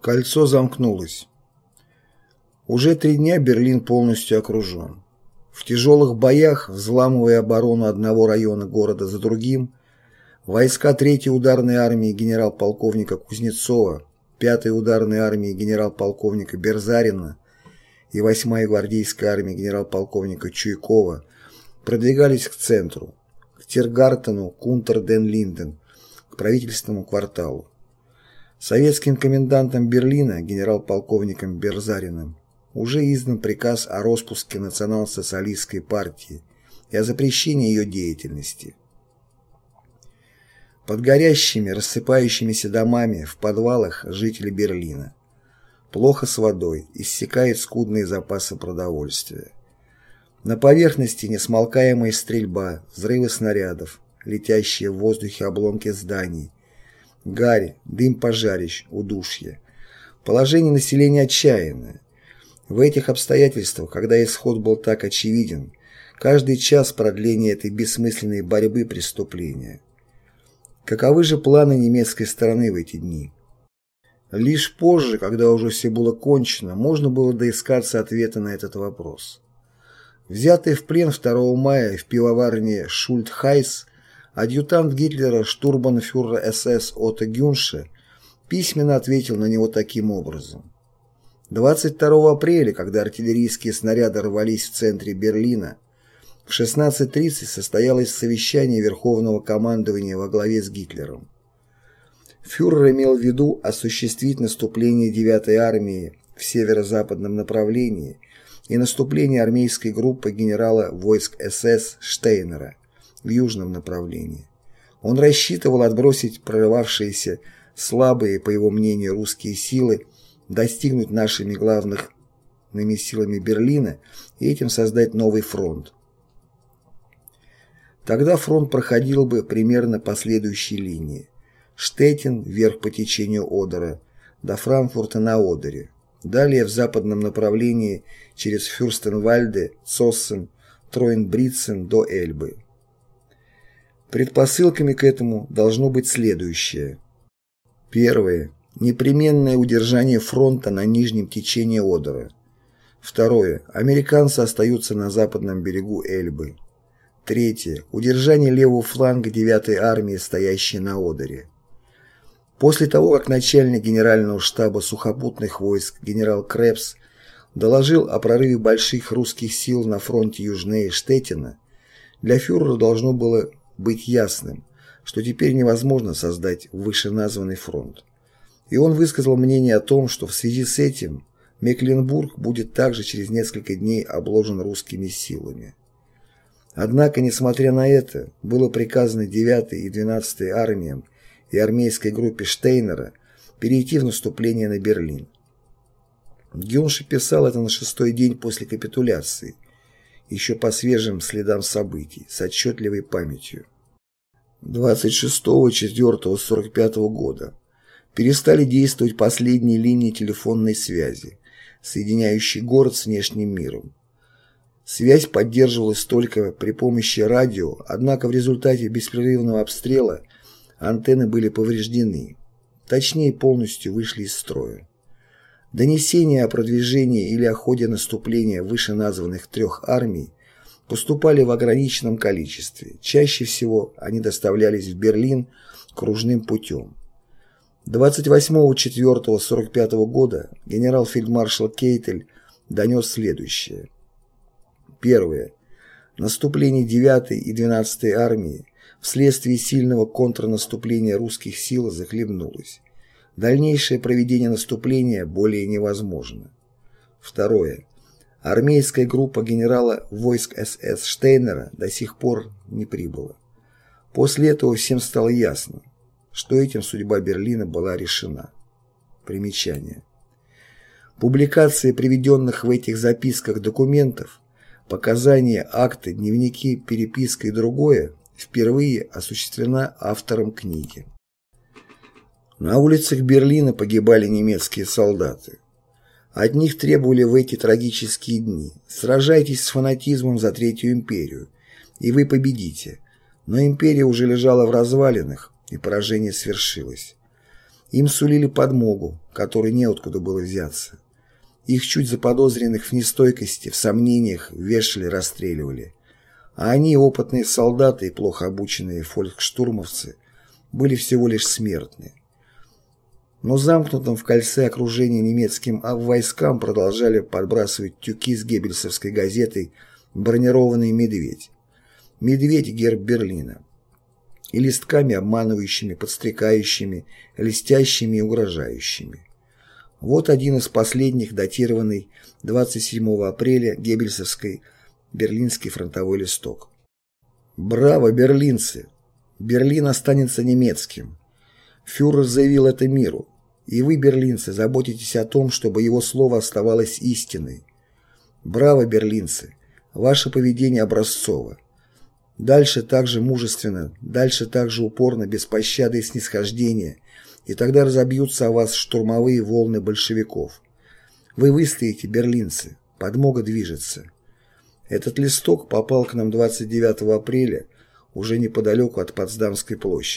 Кольцо замкнулось. Уже три дня Берлин полностью окружен. В тяжелых боях, взламывая оборону одного района города за другим, войска 3-й ударной армии генерал-полковника Кузнецова, 5-й ударной армии генерал-полковника Берзарина и 8-й гвардейской армии генерал-полковника Чуйкова продвигались к центру, к Тиргартену, Кунтер-ден-Линден, к правительственному кварталу. Советским комендантом Берлина, генерал-полковником Берзариным, уже издан приказ о распуске национал-социалистской партии и о запрещении ее деятельности. Под горящими, рассыпающимися домами в подвалах жители Берлина. Плохо с водой, иссякают скудные запасы продовольствия. На поверхности несмолкаемая стрельба, взрывы снарядов, летящие в воздухе обломки зданий, гарь, дым пожарищ, удушье. Положение населения отчаянное. В этих обстоятельствах, когда исход был так очевиден, каждый час продления этой бессмысленной борьбы преступления. Каковы же планы немецкой стороны в эти дни? Лишь позже, когда уже все было кончено, можно было доискаться ответа на этот вопрос. Взятый в плен 2 мая в пивоварне Шульт-Хайс Адъютант Гитлера штурмбанфюрер СС Отто Гюнше письменно ответил на него таким образом. 22 апреля, когда артиллерийские снаряды рвались в центре Берлина, в 16.30 состоялось совещание Верховного командования во главе с Гитлером. Фюрер имел в виду осуществить наступление 9-й армии в северо-западном направлении и наступление армейской группы генерала войск СС Штейнера в южном направлении. Он рассчитывал отбросить прорывавшиеся слабые, по его мнению, русские силы, достигнуть нашими главными силами Берлина и этим создать новый фронт. Тогда фронт проходил бы примерно по следующей линии. Штеттин вверх по течению Одера до Франкфурта на Одере. Далее в западном направлении через Фюрстенвальде, Цоссен, Троенбрицен до Эльбы. Предпосылками к этому должно быть следующее. Первое. Непременное удержание фронта на нижнем течении Одера. Второе. Американцы остаются на западном берегу Эльбы. Третье. Удержание левого фланга 9-й армии, стоящей на Одере. После того, как начальник генерального штаба сухопутных войск генерал Крепс доложил о прорыве больших русских сил на фронте южнее Штеттина, для фюрера должно было быть ясным, что теперь невозможно создать вышеназванный фронт. И он высказал мнение о том, что в связи с этим Мекленбург будет также через несколько дней обложен русскими силами. Однако, несмотря на это, было приказано 9-й и 12-й армиям и армейской группе Штейнера перейти в наступление на Берлин. Гюнши писал это на шестой день после капитуляции – еще по свежим следам событий, с отчетливой памятью. 26.04.45 года перестали действовать последние линии телефонной связи, соединяющие город с внешним миром. Связь поддерживалась только при помощи радио, однако в результате беспрерывного обстрела антенны были повреждены, точнее полностью вышли из строя. Донесения о продвижении или о ходе наступления вышеназванных трех армий поступали в ограниченном количестве. Чаще всего они доставлялись в Берлин кружным путем. 28.04.45 года генерал-фельдмаршал Кейтель донес следующее. Первое. Наступление 9 и 12 армии вследствие сильного контрнаступления русских сил захлебнулось. Дальнейшее проведение наступления более невозможно. Второе. Армейская группа генерала войск СС Штейнера до сих пор не прибыла. После этого всем стало ясно, что этим судьба Берлина была решена. Примечание. Публикация приведенных в этих записках документов, показания, акты, дневники, переписка и другое впервые осуществлена автором книги. На улицах Берлина погибали немецкие солдаты. От них требовали в эти трагические дни «Сражайтесь с фанатизмом за Третью империю, и вы победите». Но империя уже лежала в развалинах, и поражение свершилось. Им сулили подмогу, которой неоткуда было взяться. Их чуть заподозренных в нестойкости, в сомнениях вешали, расстреливали. А они, опытные солдаты и плохо обученные фолькштурмовцы, были всего лишь смертны. Но замкнутым в кольце окружения немецким войскам продолжали подбрасывать тюки с геббельсовской газетой «Бронированный медведь». Медведь герб Берлина. И листками обманывающими, подстрекающими, листящими и угрожающими. Вот один из последних, датированный 27 апреля Геббельсовской Берлинский фронтовой листок. «Браво, берлинцы! Берлин останется немецким. Фюрер заявил это миру, и вы, берлинцы, заботитесь о том, чтобы его слово оставалось истиной. Браво, берлинцы! Ваше поведение образцово. Дальше так же мужественно, дальше так же упорно, без пощады и снисхождения, и тогда разобьются о вас штурмовые волны большевиков. Вы выстоите, берлинцы, подмога движется. Этот листок попал к нам 29 апреля, уже неподалеку от Потсдамской площади.